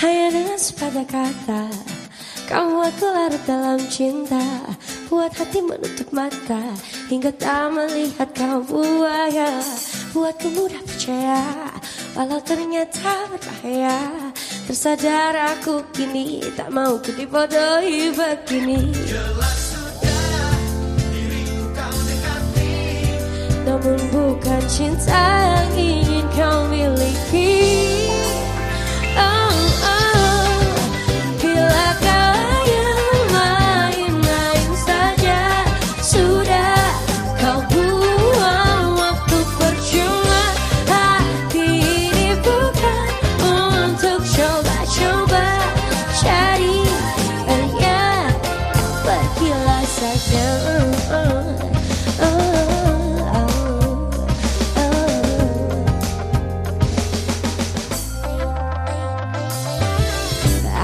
Hanya dengan sepatah kata Kamu aku larut dalam cinta. Buat hati menutup mata Hingga tak melihat kau buaya Buatku mudah percaya Walau ternyata berbahaya. Tersadar aku kini Tak mau ku dibodohi begini. Namun bukan cinta yang ingin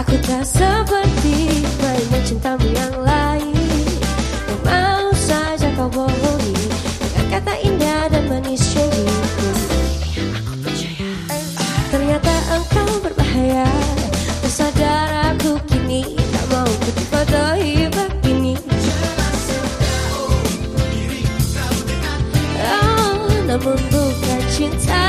Aku tak seperti mainan cintamu yang lain. Yang mau saja kau bohongi Dengan kata indah dan manis janjiku Ternyata engkau berbahaya. Tersadar aku kini Tak mau ku dibodohi begini. Oh, namun bukan cinta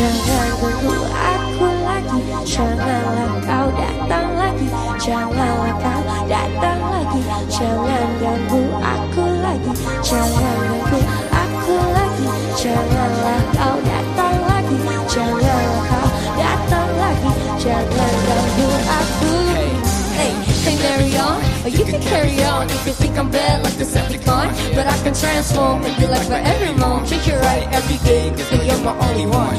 Jangan ganggu aku lagi Janganlah kau datang lagi Janganlah kau datang lagi Jangan ganggu aku lagi Jangan ganggu aku lagi Janganlah kau datang lagi Janganlah kau datang lagi Jangan ganggu aku Hey, hey marry on Or you can carry on If you think I'm bad like Decepticon But I can transform and be like for every mom Treat you right every day Cause you're my only one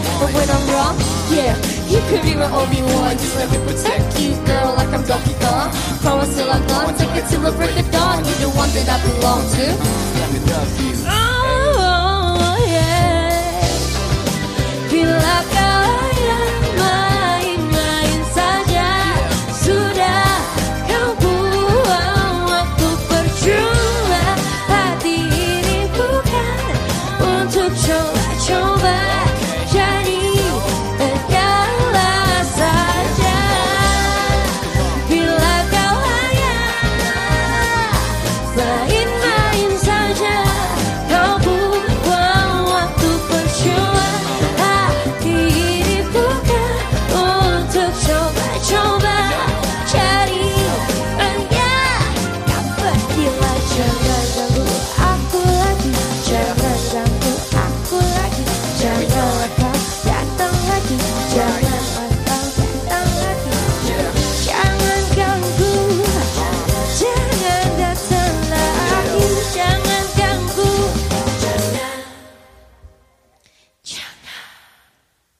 could be my one. Just let me protect you, girl Like I'm Donkey Kong. Promise till I'm gone Take it till the break of dawn. You're the one that I belong to. Let me love you.